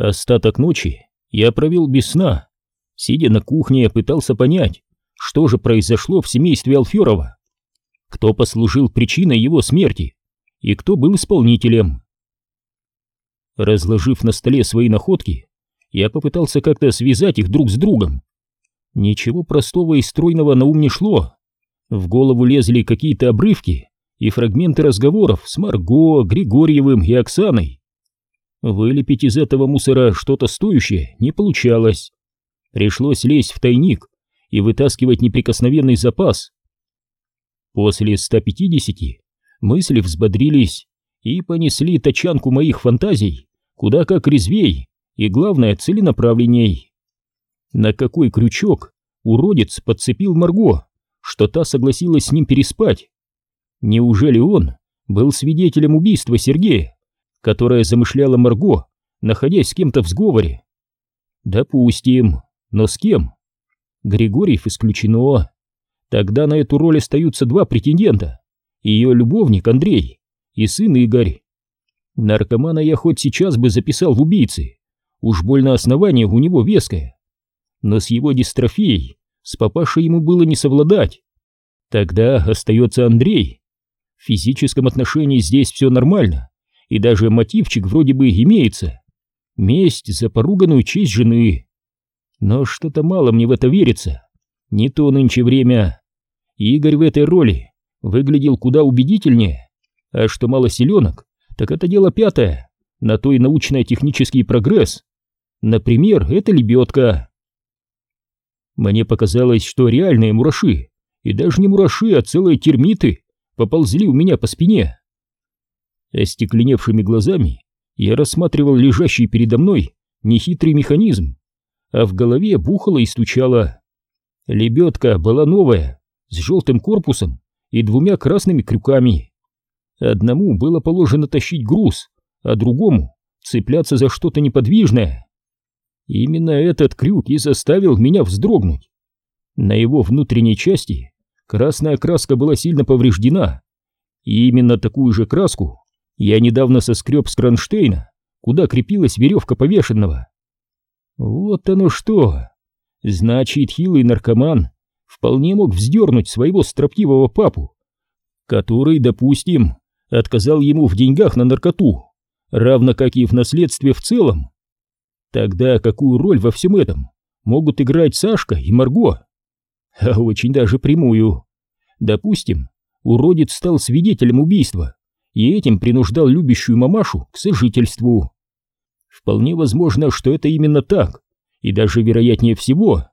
Остаток ночи я провел без сна. Сидя на кухне, пытался понять, что же произошло в семействе Алферова. Кто послужил причиной его смерти и кто был исполнителем. Разложив на столе свои находки, я попытался как-то связать их друг с другом. Ничего простого и стройного на ум не шло. В голову лезли какие-то обрывки и фрагменты разговоров с Марго, Григорьевым и Оксаной. Вылепить из этого мусора что-то стоящее не получалось. Пришлось лезть в тайник и вытаскивать неприкосновенный запас. После 150 мысли взбодрились и понесли тачанку моих фантазий куда как резвей и, главное, целенаправленней. На какой крючок уродец подцепил Марго, что та согласилась с ним переспать? Неужели он был свидетелем убийства Сергея, которое замышляла Марго, находясь с кем-то в сговоре? Допустим, но с кем? Григорьев исключено. Тогда на эту роль остаются два претендента. Ее любовник Андрей и сын Игорь. Наркомана я хоть сейчас бы записал в убийцы. Уж больно основание у него веское. Но с его дистрофией с папашей ему было не совладать. Тогда остается Андрей. В физическом отношении здесь все нормально, и даже мотивчик вроде бы имеется. Месть за поруганную честь жены. Но что-то мало мне в это верится. Не то нынче время. Игорь в этой роли выглядел куда убедительнее. А что мало селенок, так это дело пятое, на то и научно-технический прогресс. Например, это лебедка. Мне показалось, что реальные мураши, и даже не мураши, а целые термиты, поползли у меня по спине. Остекленевшими глазами я рассматривал лежащий передо мной нехитрый механизм, а в голове бухало и стучало. Лебедка была новая, с желтым корпусом и двумя красными крюками. Одному было положено тащить груз, а другому цепляться за что-то неподвижное. Именно этот крюк и заставил меня вздрогнуть. На его внутренней части красная краска была сильно повреждена, и именно такую же краску я недавно соскреб с кронштейна, куда крепилась веревка повешенного. Вот оно что! Значит, хилый наркоман вполне мог вздернуть своего строптивого папу, который, допустим, отказал ему в деньгах на наркоту, равно как и в наследстве в целом. Тогда какую роль во всем этом могут играть Сашка и Марго? А очень даже прямую. Допустим, уродец стал свидетелем убийства и этим принуждал любящую мамашу к сожительству. Вполне возможно, что это именно так, и даже вероятнее всего.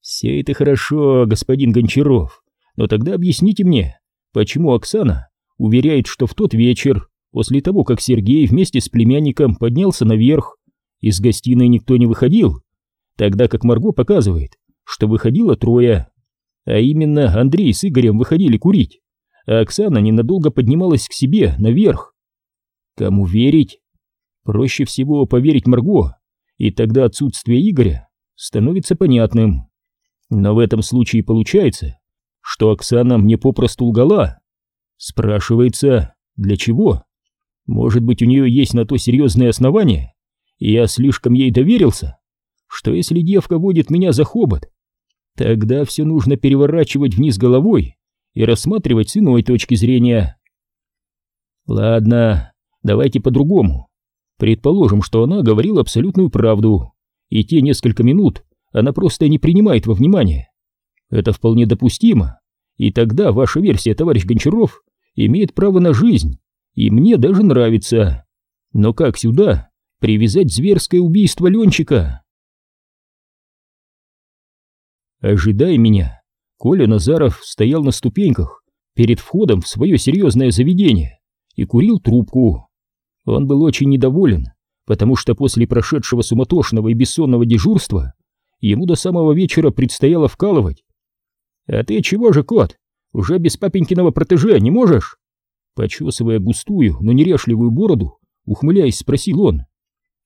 Все это хорошо, господин Гончаров, но тогда объясните мне, почему Оксана уверяет, что в тот вечер, после того, как Сергей вместе с племянником поднялся наверх, из гостиной никто не выходил, тогда как Марго показывает, что выходило трое, а именно Андрей с Игорем выходили курить, а Оксана ненадолго поднималась к себе наверх. Кому верить? Проще всего поверить Марго, и тогда отсутствие Игоря становится понятным. Но в этом случае получается, что Оксана мне попросту лгала. Спрашивается, для чего? Может быть, у нее есть на то серьезные основания, и я слишком ей доверился? Что если девка водит меня за хобот? Тогда все нужно переворачивать вниз головой и рассматривать с иной точки зрения. Ладно, давайте по-другому. Предположим, что она говорила абсолютную правду, и те несколько минут она просто не принимает во внимание. Это вполне допустимо, и тогда ваша версия, товарищ Гончаров, имеет право на жизнь, и мне даже нравится. Но как сюда привязать зверское убийство Ленчика? Ожидая меня, Коля Назаров стоял на ступеньках перед входом в свое серьезное заведение и курил трубку. Он был очень недоволен, потому что после прошедшего суматошного и бессонного дежурства ему до самого вечера предстояло вкалывать. «А ты чего же, кот, уже без папенькиного протеже не можешь?» Почесывая густую, но нерешливую бороду, ухмыляясь, спросил он.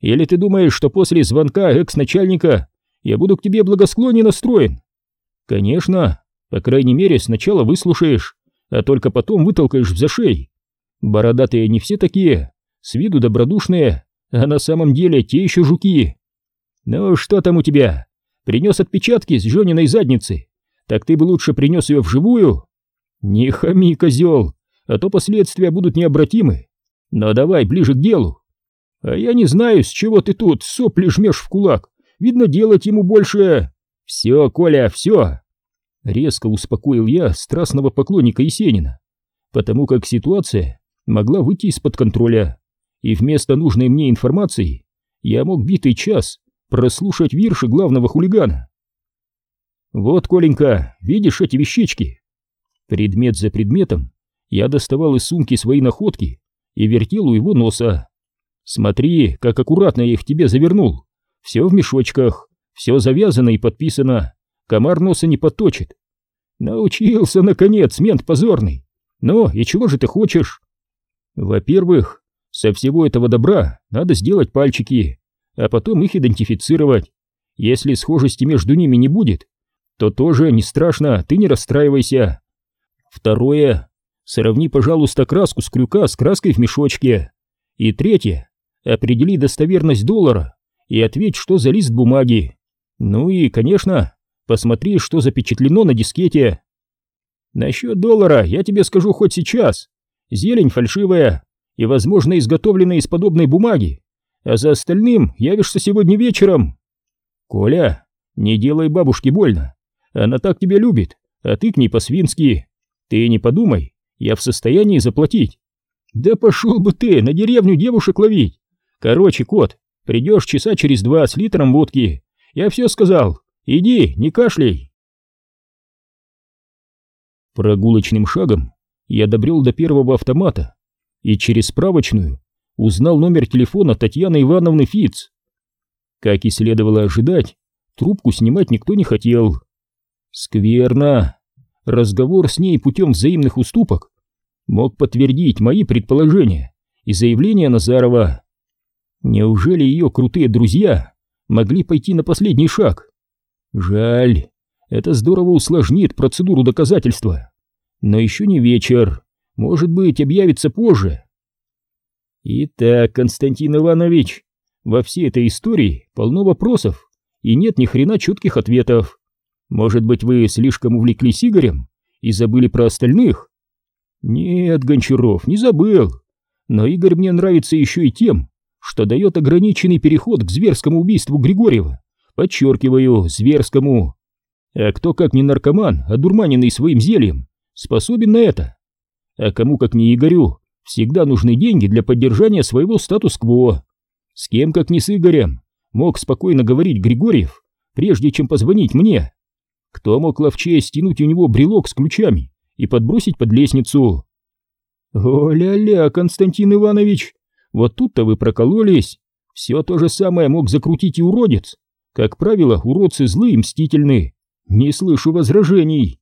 «Или ты думаешь, что после звонка экс-начальника я буду к тебе благосклоннее настроен?» «Конечно, по крайней мере, сначала выслушаешь, а только потом вытолкаешь в зашей. Бородатые не все такие, с виду добродушные, а на самом деле те еще жуки. Ну что там у тебя? Принес отпечатки с Жениной задницы? Так ты бы лучше принес ее вживую? Не хами, козел, а то последствия будут необратимы. Но давай ближе к делу. А я не знаю, с чего ты тут сопли жмешь в кулак. Видно, делать ему больше... Все, Коля, все. Резко успокоил я страстного поклонника Есенина, потому как ситуация могла выйти из-под контроля, и вместо нужной мне информации я мог битый час прослушать вирши главного хулигана. Вот, Коленька, видишь эти вещички? Предмет за предметом я доставал из сумки свои находки и вертел у его носа. Смотри, как аккуратно я их тебе завернул. Все в мешочках, все завязано и подписано. Комар носа не подточит. Научился, наконец, мент позорный. Ну, и чего же ты хочешь? Во-первых, со всего этого добра надо сделать пальчики, а потом их идентифицировать. Если схожести между ними не будет, то тоже не страшно, ты не расстраивайся. Второе, сравни, пожалуйста, краску с крюка с краской в мешочке. И третье, определи достоверность доллара и ответь, что за лист бумаги. Ну и, конечно, посмотри, что запечатлено на дискете. Насчет доллара я тебе скажу хоть сейчас. Зелень фальшивая и, возможно, изготовленная из подобной бумаги. А за остальным явишься сегодня вечером. Коля, не делай бабушке больно. Она так тебя любит, а ты к ней по-свински. Ты не подумай, я в состоянии заплатить. Да пошел бы ты на деревню девушек ловить. Короче, кот, придешь часа через два с литром водки. Я все сказал. Иди, не кашляй. Прогулочным шагом я добрел до первого автомата и через справочную узнал номер телефона Татьяны Ивановны Фиц. Как и следовало ожидать, трубку снимать никто не хотел. Скверно. Разговор с ней путем взаимных уступок мог подтвердить мои предположения и заявления Назарова. Неужели ее крутые друзья могли пойти на последний шаг? Жаль, это здорово усложнит процедуру доказательства. Но еще не вечер, может быть, объявится позже. Итак, Константин Иванович, во всей этой истории полно вопросов, и нет ни хрена четких ответов. Может быть, вы слишком увлеклись Игорем и забыли про остальных? Нет, Гончаров, не забыл. Но Игорь мне нравится еще и тем, что дает ограниченный переход к зверскому убийству Григорьева. Подчеркиваю, зверскому. А кто, как не наркоман, одурманенный своим зельем, способен на это? А кому, как не Игорю, всегда нужны деньги для поддержания своего статус-кво. С кем, как не с Игорем, мог спокойно говорить Григорьев, прежде чем позвонить мне? Кто мог ловчее стянуть у него брелок с ключами и подбросить под лестницу? О-ля-ля, Константин Иванович, вот тут-то вы прокололись. Все то же самое мог закрутить и уродец. Как правило, уродцы злые и мстительны. Не слышу возражений.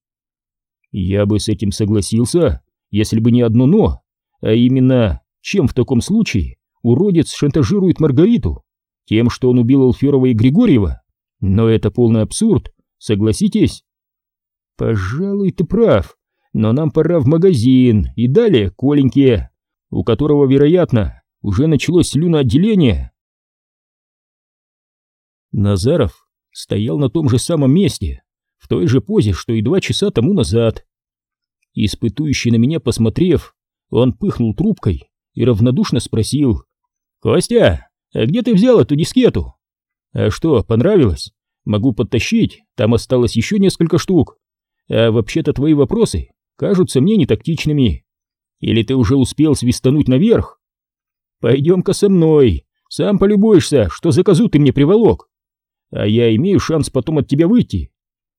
Я бы с этим согласился, если бы не одно «но», а именно, чем в таком случае уродец шантажирует Маргариту? Тем, что он убил Алферова и Григорьева? Но это полный абсурд, согласитесь? Пожалуй, ты прав, но нам пора в магазин и далее Коленьке, у которого, вероятно, уже началось слюноотделение. Назаров стоял на том же самом месте, в той же позе, что и два часа тому назад. Испытующий на меня посмотрев, он пыхнул трубкой и равнодушно спросил. «Костя, а где ты взял эту дискету?» «А что, понравилось? Могу подтащить, там осталось еще несколько штук. А вообще-то твои вопросы кажутся мне нетактичными. Или ты уже успел свистануть наверх?» «Пойдем-ка со мной, сам полюбуешься, что за козу ты мне приволок. А я имею шанс потом от тебя выйти,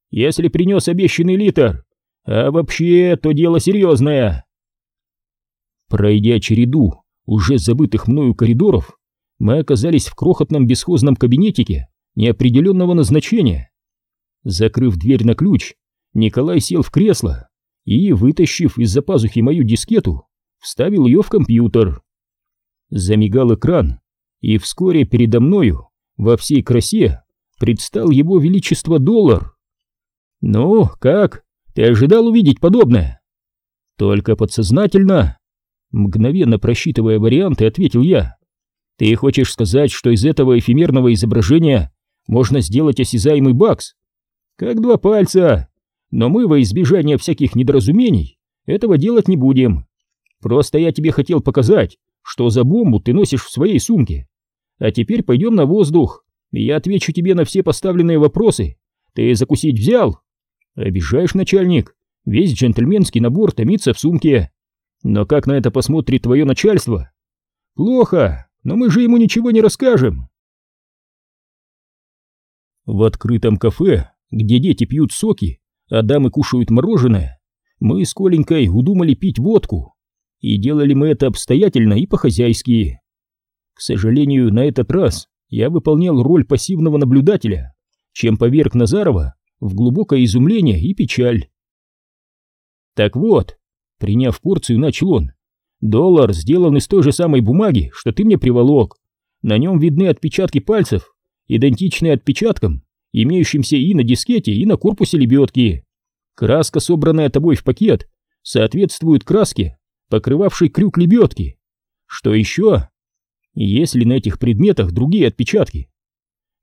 если принес обещанный литр. А вообще, то дело серьезное. Пройдя череду уже забытых мною коридоров, мы оказались в крохотном бесхозном кабинетике неопределенного назначения. Закрыв дверь на ключ, Николай сел в кресло и, вытащив из-за пазухи мою дискету, вставил ее в компьютер. Замигал экран, и вскоре передо мною во всей красе предстал его величество доллар. «Ну, как? Ты ожидал увидеть подобное?» «Только подсознательно». Мгновенно просчитывая варианты, ответил я. Ты хочешь сказать, что из этого эфемерного изображения можно сделать осязаемый бакс? Как два пальца. Но мы во избежание всяких недоразумений этого делать не будем. Просто я тебе хотел показать, что за бомбу ты носишь в своей сумке. А теперь пойдем на воздух, я отвечу тебе на все поставленные вопросы. Ты закусить взял? Обижаешь, начальник? Весь джентльменский набор томится в сумке. Но как на это посмотрит твое начальство? Плохо, но мы же ему ничего не расскажем. В открытом кафе, где дети пьют соки, а дамы кушают мороженое, мы с Коленькой удумали пить водку. И делали мы это обстоятельно и по-хозяйски. К сожалению, на этот раз я выполнял роль пассивного наблюдателя, чем поверг Назарова в глубокое изумление и печаль. Так вот, приняв порцию, начал он. Доллар сделан из той же самой бумаги, что ты мне приволок. На нем видны отпечатки пальцев, идентичные отпечаткам, имеющимся и на дискете, и на корпусе лебедки. Краска, собранная тобой в пакет, соответствует краске, покрывавшей крюк лебедки. Что еще? Есть ли на этих предметах другие отпечатки?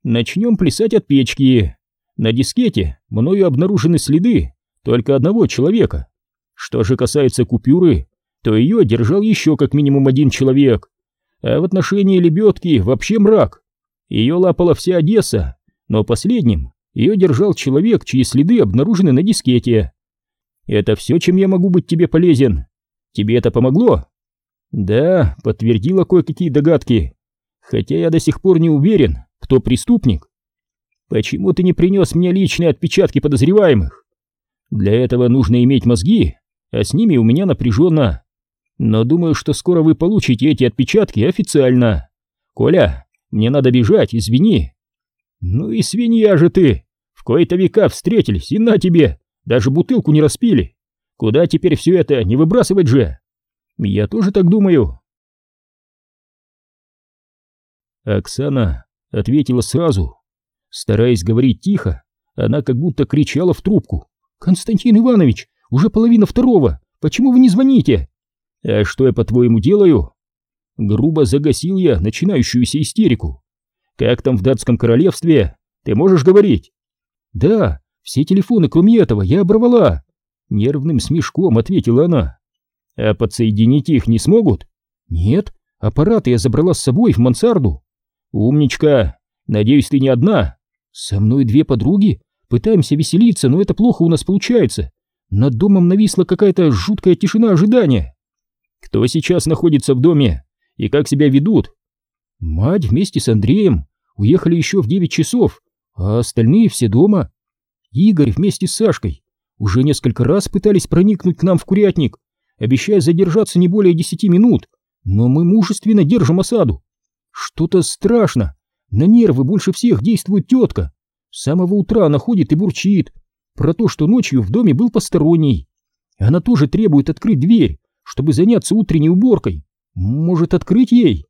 Начнем плясать от печки. На дискете мною обнаружены следы только одного человека. Что же касается купюры, то ее держал еще как минимум один человек. А в отношении лебедки вообще мрак. Ее лапала вся Одесса, но последним ее держал человек, чьи следы обнаружены на дискете. Это все, чем я могу быть тебе полезен. Тебе это помогло? Да, подтвердила кое-какие догадки. Хотя я до сих пор не уверен, кто преступник. Почему ты не принес мне личные отпечатки подозреваемых? Для этого нужно иметь мозги, а с ними у меня напряженно. Но думаю, что скоро вы получите эти отпечатки официально. Коля, мне надо бежать, извини. Ну и свинья же ты. В кои-то века встретились, и на тебе, даже бутылку не распили. Куда теперь все это, не выбрасывать же? Я тоже так думаю. Оксана ответила сразу. Стараясь говорить тихо, она как будто кричала в трубку. «Константин Иванович, уже половина второго, почему вы не звоните?» «А что я, по-твоему, делаю?» Грубо загасил я начинающуюся истерику. «Как там в датском королевстве? Ты можешь говорить?» «Да, все телефоны, кроме этого, я оборвала!» Нервным смешком ответила она. «А подсоединить их не смогут?» «Нет, аппараты я забрала с собой в мансарду». «Умничка! Надеюсь, ты не одна?» «Со мной две подруги. Пытаемся веселиться, но это плохо у нас получается. Над домом нависла какая-то жуткая тишина ожидания». «Кто сейчас находится в доме? И как себя ведут?» «Мать вместе с Андреем уехали еще в девять часов, а остальные все дома. Игорь вместе с Сашкой уже несколько раз пытались проникнуть к нам в курятник, обещая задержаться не более десяти минут, но мы мужественно держим осаду. Что-то страшно. На нервы больше всех действует тетка. С самого утра она ходит и бурчит про то, что ночью в доме был посторонний. Она тоже требует открыть дверь, чтобы заняться утренней уборкой. Может, открыть ей?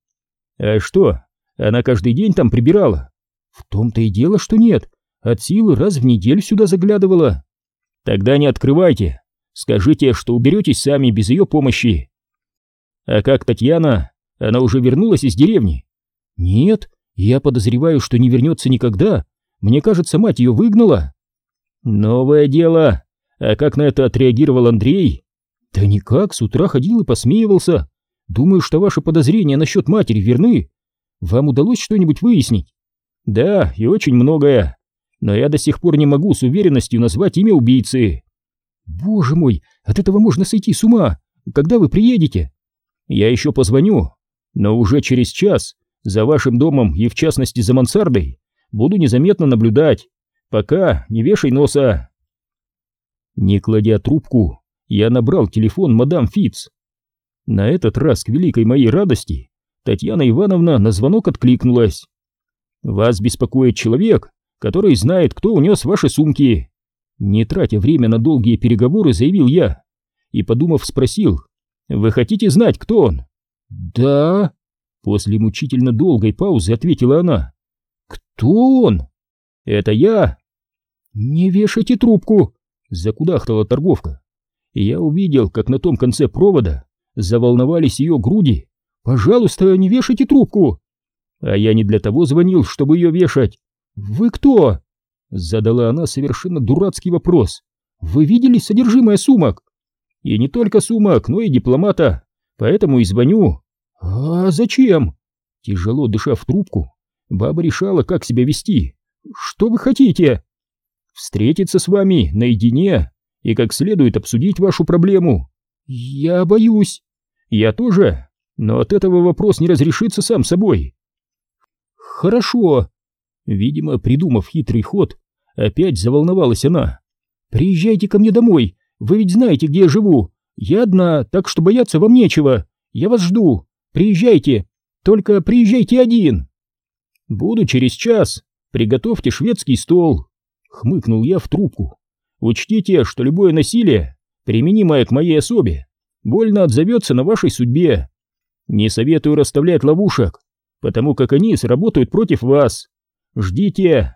А что, она каждый день там прибирала? В том-то и дело, что нет. От силы раз в неделю сюда заглядывала. Тогда не открывайте. Скажите, что уберетесь сами без ее помощи. А как Татьяна? Она уже вернулась из деревни? Нет, я подозреваю, что не вернется никогда. Мне кажется, мать ее выгнала. Новое дело. А как на это отреагировал Андрей? Да никак, с утра ходил и посмеивался. Думаю, что ваши подозрения насчет матери верны. Вам удалось что-нибудь выяснить? Да, и очень многое но я до сих пор не могу с уверенностью назвать имя убийцы. Боже мой, от этого можно сойти с ума. Когда вы приедете? Я еще позвоню, но уже через час за вашим домом и в частности за мансардой буду незаметно наблюдать. Пока не вешай носа. Не кладя трубку, я набрал телефон мадам Фиц. На этот раз, к великой моей радости, Татьяна Ивановна на звонок откликнулась. «Вас беспокоит человек, который знает, кто унес ваши сумки. Не тратя время на долгие переговоры, заявил я. И, подумав, спросил, «Вы хотите знать, кто он?» «Да», — после мучительно долгой паузы ответила она. «Кто он?» «Это я». «Не вешайте трубку», — закудахтала торговка. Я увидел, как на том конце провода заволновались ее груди. «Пожалуйста, не вешайте трубку!» А я не для того звонил, чтобы ее вешать. Вы кто? Задала она совершенно дурацкий вопрос. Вы видели содержимое сумок? И не только сумок, но и дипломата. Поэтому и звоню. А зачем? Тяжело дыша в трубку, баба решала, как себя вести. Что вы хотите? Встретиться с вами наедине и как следует обсудить вашу проблему. Я боюсь. Я тоже, но от этого вопрос не разрешится сам собой. Хорошо. Видимо, придумав хитрый ход, опять заволновалась она. Приезжайте ко мне домой, вы ведь знаете, где я живу. Я одна, так что бояться вам нечего. Я вас жду. Приезжайте, только приезжайте один. Буду через час. Приготовьте шведский стол. Хмыкнул я в трубку. Учтите, что любое насилие, применимое к моей особе, больно отзовется на вашей судьбе. Не советую расставлять ловушек, потому как они сработают против вас. Ждите,